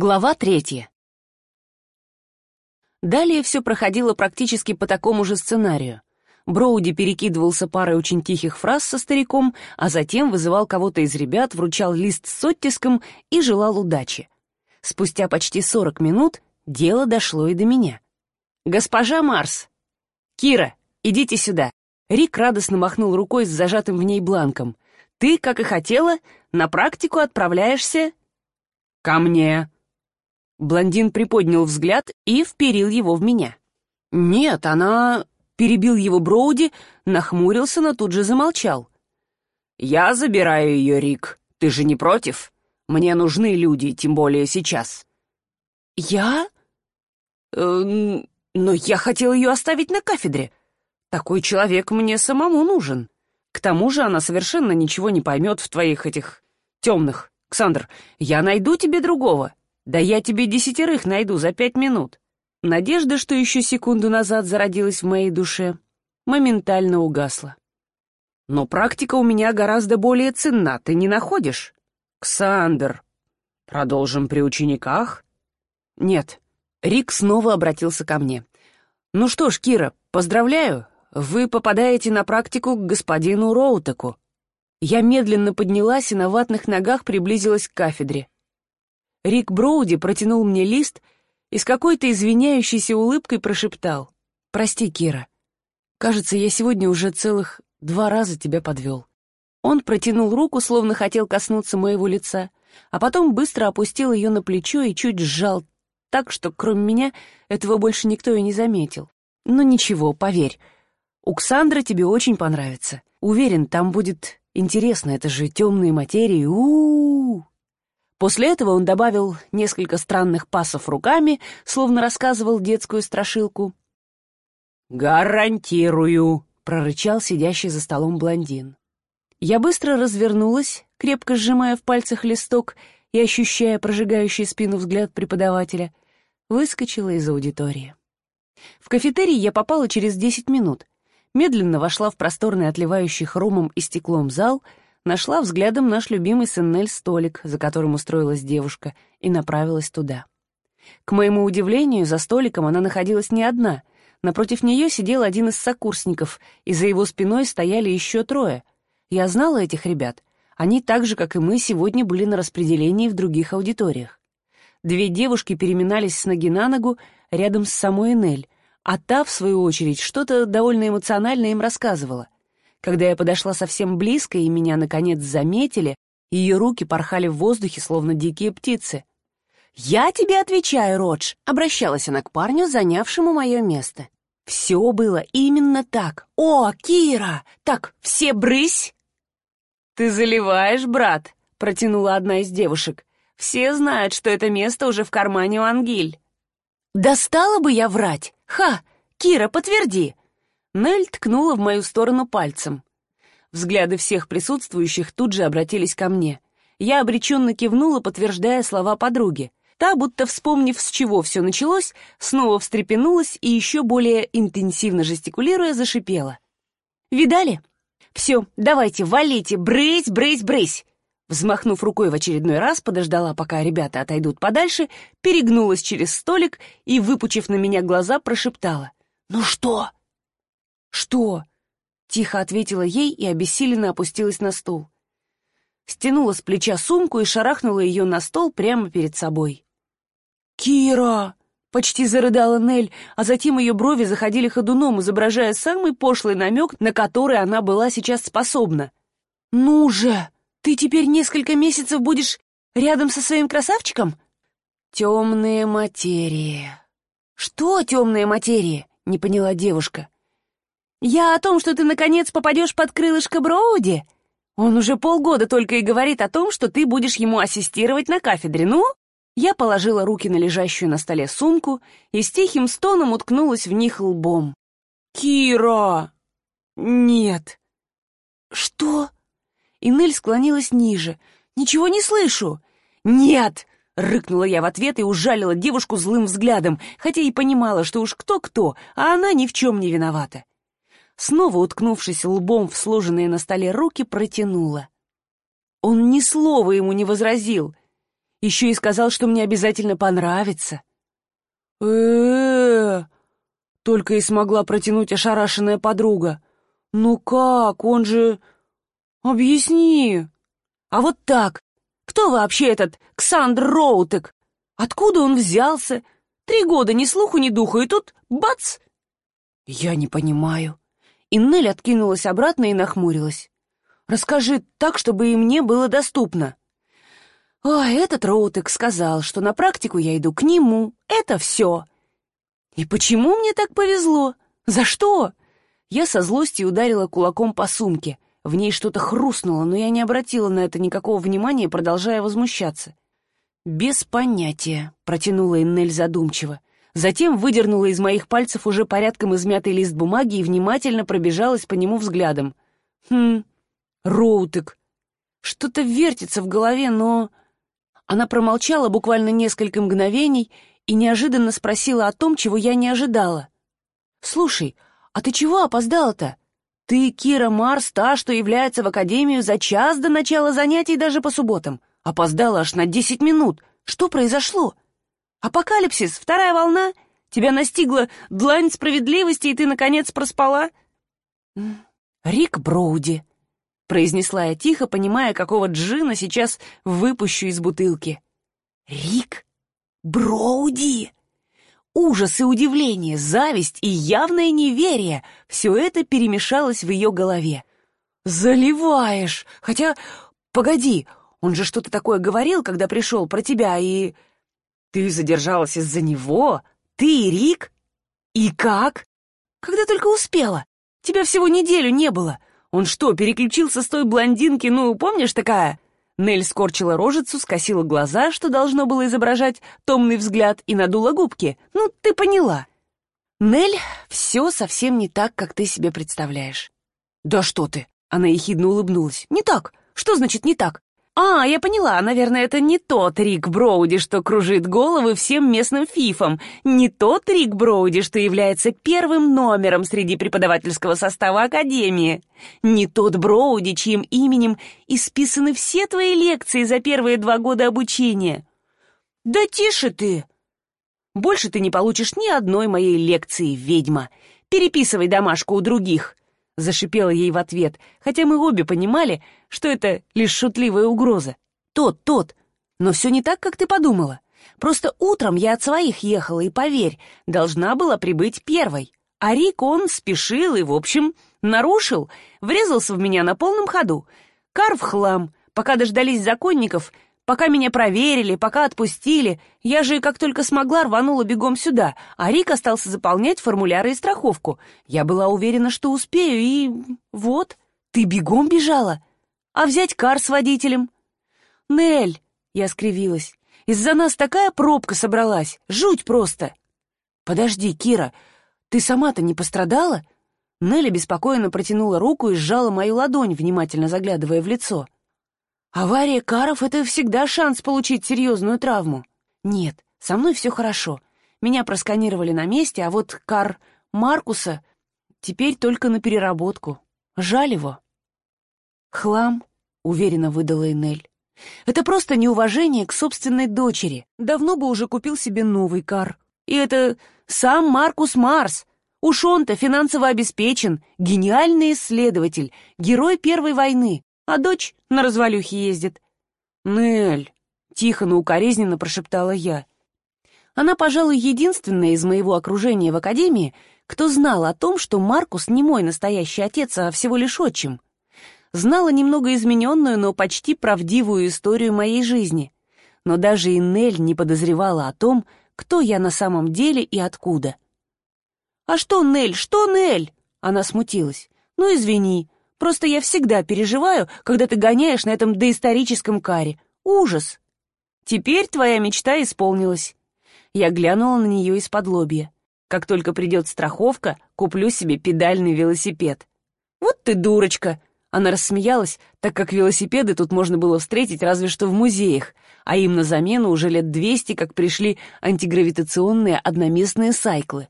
Глава третья. Далее все проходило практически по такому же сценарию. Броуди перекидывался парой очень тихих фраз со стариком, а затем вызывал кого-то из ребят, вручал лист с оттиском и желал удачи. Спустя почти сорок минут дело дошло и до меня. «Госпожа Марс!» «Кира, идите сюда!» Рик радостно махнул рукой с зажатым в ней бланком. «Ты, как и хотела, на практику отправляешься...» «Ко мне!» Блондин приподнял взгляд и вперил его в меня. «Нет, она...» — перебил его Броуди, нахмурился, но тут же замолчал. «Я забираю ее, Рик. Ты же не против? Мне нужны люди, тем более сейчас». «Я? Э, но я хотел ее оставить на кафедре. Такой человек мне самому нужен. К тому же она совершенно ничего не поймет в твоих этих темных. Ксандр, я найду тебе другого. Да я тебе десятерых найду за пять минут. Надежда, что еще секунду назад зародилась в моей душе, моментально угасла. Но практика у меня гораздо более ценна, ты не находишь? Ксандр, продолжим при учениках? Нет. Рик снова обратился ко мне. Ну что ж, Кира, поздравляю, вы попадаете на практику к господину Роутеку. Я медленно поднялась и на ватных ногах приблизилась к кафедре. Рик Броуди протянул мне лист и с какой-то извиняющейся улыбкой прошептал. «Прости, Кира. Кажется, я сегодня уже целых два раза тебя подвел». Он протянул руку, словно хотел коснуться моего лица, а потом быстро опустил ее на плечо и чуть сжал так, что кроме меня этого больше никто и не заметил. «Ну ничего, поверь, у Ксандра тебе очень понравится. Уверен, там будет интересно, это же темные материи. У, -у, -у, После этого он добавил несколько странных пасов руками, словно рассказывал детскую страшилку. «Гарантирую!» — прорычал сидящий за столом блондин. Я быстро развернулась, крепко сжимая в пальцах листок и ощущая прожигающий спину взгляд преподавателя, выскочила из аудитории. В кафетерий я попала через десять минут. Медленно вошла в просторный отливающий хромом и стеклом зал — нашла взглядом наш любимый Сеннель столик, за которым устроилась девушка, и направилась туда. К моему удивлению, за столиком она находилась не одна. Напротив нее сидел один из сокурсников, и за его спиной стояли еще трое. Я знала этих ребят. Они так же, как и мы, сегодня были на распределении в других аудиториях. Две девушки переминались с ноги на ногу рядом с самой Энель, а та, в свою очередь, что-то довольно эмоциональное им рассказывала — когда я подошла совсем близко, и меня, наконец, заметили, ее руки порхали в воздухе, словно дикие птицы. «Я тебе отвечаю, Родж», — обращалась она к парню, занявшему мое место. «Все было именно так. О, Кира! Так, все брысь!» «Ты заливаешь, брат», — протянула одна из девушек. «Все знают, что это место уже в кармане у Ангиль». «Да бы я врать! Ха! Кира, подтверди!» Нель ткнула в мою сторону пальцем. Взгляды всех присутствующих тут же обратились ко мне. Я обреченно кивнула, подтверждая слова подруги. Та, будто вспомнив, с чего все началось, снова встрепенулась и еще более интенсивно жестикулируя зашипела. «Видали? Все, давайте, валите, брысь, брысь, брысь!» Взмахнув рукой в очередной раз, подождала, пока ребята отойдут подальше, перегнулась через столик и, выпучив на меня глаза, прошептала. «Ну что?» «Что?» — тихо ответила ей и обессиленно опустилась на стул. Стянула с плеча сумку и шарахнула ее на стол прямо перед собой. «Кира!» — почти зарыдала Нель, а затем ее брови заходили ходуном, изображая самый пошлый намек, на который она была сейчас способна. «Ну же! Ты теперь несколько месяцев будешь рядом со своим красавчиком?» «Темные материи». «Что темные материи?» — не поняла девушка. «Я о том, что ты, наконец, попадешь под крылышко Броуди? Он уже полгода только и говорит о том, что ты будешь ему ассистировать на кафедре, ну?» Я положила руки на лежащую на столе сумку и с тихим стоном уткнулась в них лбом. «Кира!» «Нет». «Что?» Инель склонилась ниже. «Ничего не слышу». «Нет!» — рыкнула я в ответ и ужалила девушку злым взглядом, хотя и понимала, что уж кто-кто, а она ни в чем не виновата снова уткнувшись лбом в сложенные на столе руки, протянула. Он ни слова ему не возразил. Еще и сказал, что мне обязательно понравится. э только и смогла протянуть ошарашенная подруга. «Ну как? Он же...» «Объясни!» «А вот так! Кто вообще этот Ксандр Роутек? Откуда он взялся? Три года ни слуху, ни духу, и тут бац!» «Я не понимаю». Иннель откинулась обратно и нахмурилась. «Расскажи так, чтобы и мне было доступно». «Ой, этот Роутек сказал, что на практику я иду к нему. Это все. И почему мне так повезло? За что? Я со злостью ударила кулаком по сумке. В ней что-то хрустнуло, но я не обратила на это никакого внимания, продолжая возмущаться. «Без понятия», — протянула Иннель задумчиво. Затем выдернула из моих пальцев уже порядком измятый лист бумаги и внимательно пробежалась по нему взглядом. «Хм, Роутек. Что-то вертится в голове, но...» Она промолчала буквально несколько мгновений и неожиданно спросила о том, чего я не ожидала. «Слушай, а ты чего опоздала-то? Ты Кира Марс, та, что является в академию за час до начала занятий даже по субботам. Опоздала аж на десять минут. Что произошло? Апокалипсис, вторая волна? Тебя настигла длань справедливости, и ты, наконец, проспала?» «Рик Броуди», — произнесла я тихо, понимая, какого джина сейчас выпущу из бутылки. «Рик Броуди!» Ужас и удивление, зависть и явное неверие — все это перемешалось в ее голове. «Заливаешь! Хотя, погоди, он же что-то такое говорил, когда пришел про тебя, и... Ты задержалась из-за него? Ты и Рик? И как? Когда только успела. Тебя всего неделю не было. Он что, переключился с той блондинки, ну, помнишь, такая? Нель скорчила рожицу, скосила глаза, что должно было изображать томный взгляд, и надула губки. «Ну, ты поняла». «Нель, все совсем не так, как ты себе представляешь». «Да что ты!» — она ехидно улыбнулась. «Не так. Что значит «не так»? «А, я поняла, наверное, это не тот Рик Броуди, что кружит головы всем местным фифам, не тот Рик Броуди, что является первым номером среди преподавательского состава Академии, не тот Броуди, чьим именем исписаны все твои лекции за первые два года обучения». «Да тише ты!» «Больше ты не получишь ни одной моей лекции, ведьма. Переписывай домашку у других зашипела ей в ответ, хотя мы обе понимали, что это лишь шутливая угроза. Тот, тот. Но все не так, как ты подумала. Просто утром я от своих ехала, и, поверь, должна была прибыть первой. А Рик, он спешил и, в общем, нарушил, врезался в меня на полном ходу. Кар в хлам. Пока дождались законников, Пока меня проверили, пока отпустили, я же как только смогла рванула бегом сюда, а Рик остался заполнять формуляры и страховку. Я была уверена, что успею, и... вот, ты бегом бежала. А взять кар с водителем? Нель, я скривилась, из-за нас такая пробка собралась, жуть просто. Подожди, Кира, ты сама-то не пострадала? Нелли беспокойно протянула руку и сжала мою ладонь, внимательно заглядывая в лицо. — Авария каров — это всегда шанс получить серьезную травму. Нет, со мной все хорошо. Меня просканировали на месте, а вот кар Маркуса теперь только на переработку. Жаль его. Хлам, — уверенно выдала Энель. Это просто неуважение к собственной дочери. Давно бы уже купил себе новый кар. И это сам Маркус Марс. Уж он-то финансово обеспечен, гениальный исследователь, герой Первой войны а дочь на развалюхе ездит. «Нель!» — тихо, но укоризненно прошептала я. Она, пожалуй, единственная из моего окружения в академии, кто знал о том, что Маркус не мой настоящий отец, а всего лишь отчим. Знала немного измененную, но почти правдивую историю моей жизни. Но даже и Нель не подозревала о том, кто я на самом деле и откуда. «А что, Нель, что, Нель?» Она смутилась. «Ну, извини, Просто я всегда переживаю, когда ты гоняешь на этом доисторическом каре. Ужас! Теперь твоя мечта исполнилась. Я глянула на нее из-под лобья. Как только придет страховка, куплю себе педальный велосипед. Вот ты дурочка! Она рассмеялась, так как велосипеды тут можно было встретить разве что в музеях, а им на замену уже лет двести, как пришли антигравитационные одноместные сайклы.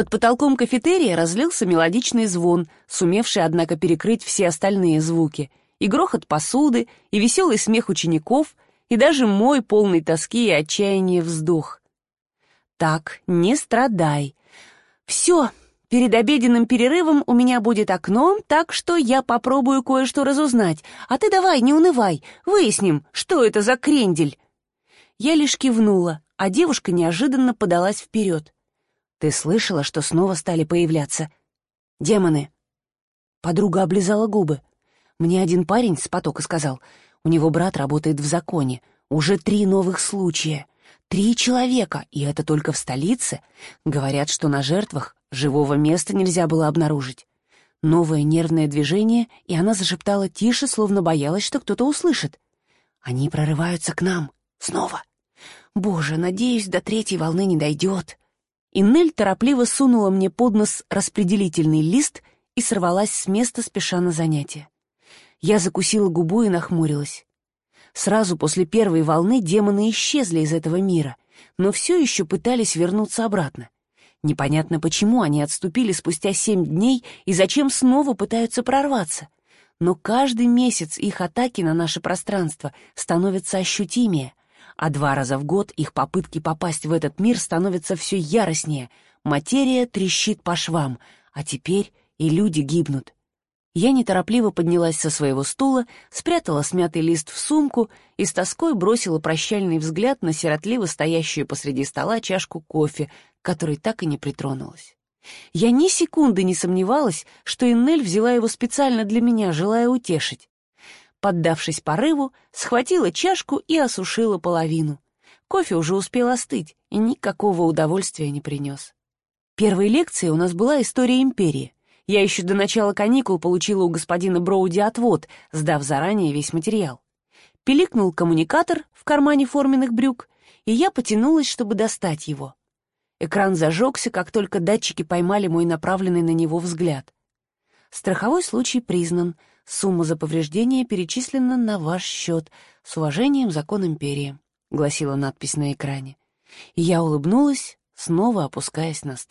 Под потолком кафетерия разлился мелодичный звон, сумевший, однако, перекрыть все остальные звуки, и грохот посуды, и веселый смех учеников, и даже мой полный тоски и отчаяния вздох. Так, не страдай. Все, перед обеденным перерывом у меня будет окно, так что я попробую кое-что разузнать. А ты давай, не унывай, выясним, что это за крендель. Я лишь кивнула, а девушка неожиданно подалась вперед. Ты слышала, что снова стали появляться демоны? Подруга облизала губы. Мне один парень с потока сказал, у него брат работает в законе. Уже три новых случая. Три человека, и это только в столице. Говорят, что на жертвах живого места нельзя было обнаружить. Новое нервное движение, и она зашептала тише, словно боялась, что кто-то услышит. Они прорываются к нам. Снова. Боже, надеюсь, до третьей волны не дойдет. И Нель торопливо сунула мне под нос распределительный лист и сорвалась с места, спеша на занятия. Я закусила губу и нахмурилась. Сразу после первой волны демоны исчезли из этого мира, но все еще пытались вернуться обратно. Непонятно, почему они отступили спустя семь дней и зачем снова пытаются прорваться. Но каждый месяц их атаки на наше пространство становятся ощутимее, а два раза в год их попытки попасть в этот мир становятся все яростнее. Материя трещит по швам, а теперь и люди гибнут. Я неторопливо поднялась со своего стула, спрятала смятый лист в сумку и с тоской бросила прощальный взгляд на сиротливо стоящую посреди стола чашку кофе, которой так и не притронулась. Я ни секунды не сомневалась, что Иннель взяла его специально для меня, желая утешить поддавшись порыву, схватила чашку и осушила половину. Кофе уже успел остыть и никакого удовольствия не принес. Первой лекцией у нас была история империи. Я еще до начала каникул получила у господина Броуди отвод, сдав заранее весь материал. Пиликнул коммуникатор в кармане форменных брюк, и я потянулась, чтобы достать его. Экран зажегся, как только датчики поймали мой направленный на него взгляд. Страховой случай признан — Сумма за повреждение перечислена на ваш счет. С уважением, закон империи», — гласила надпись на экране. И я улыбнулась, снова опускаясь на стул.